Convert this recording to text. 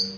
you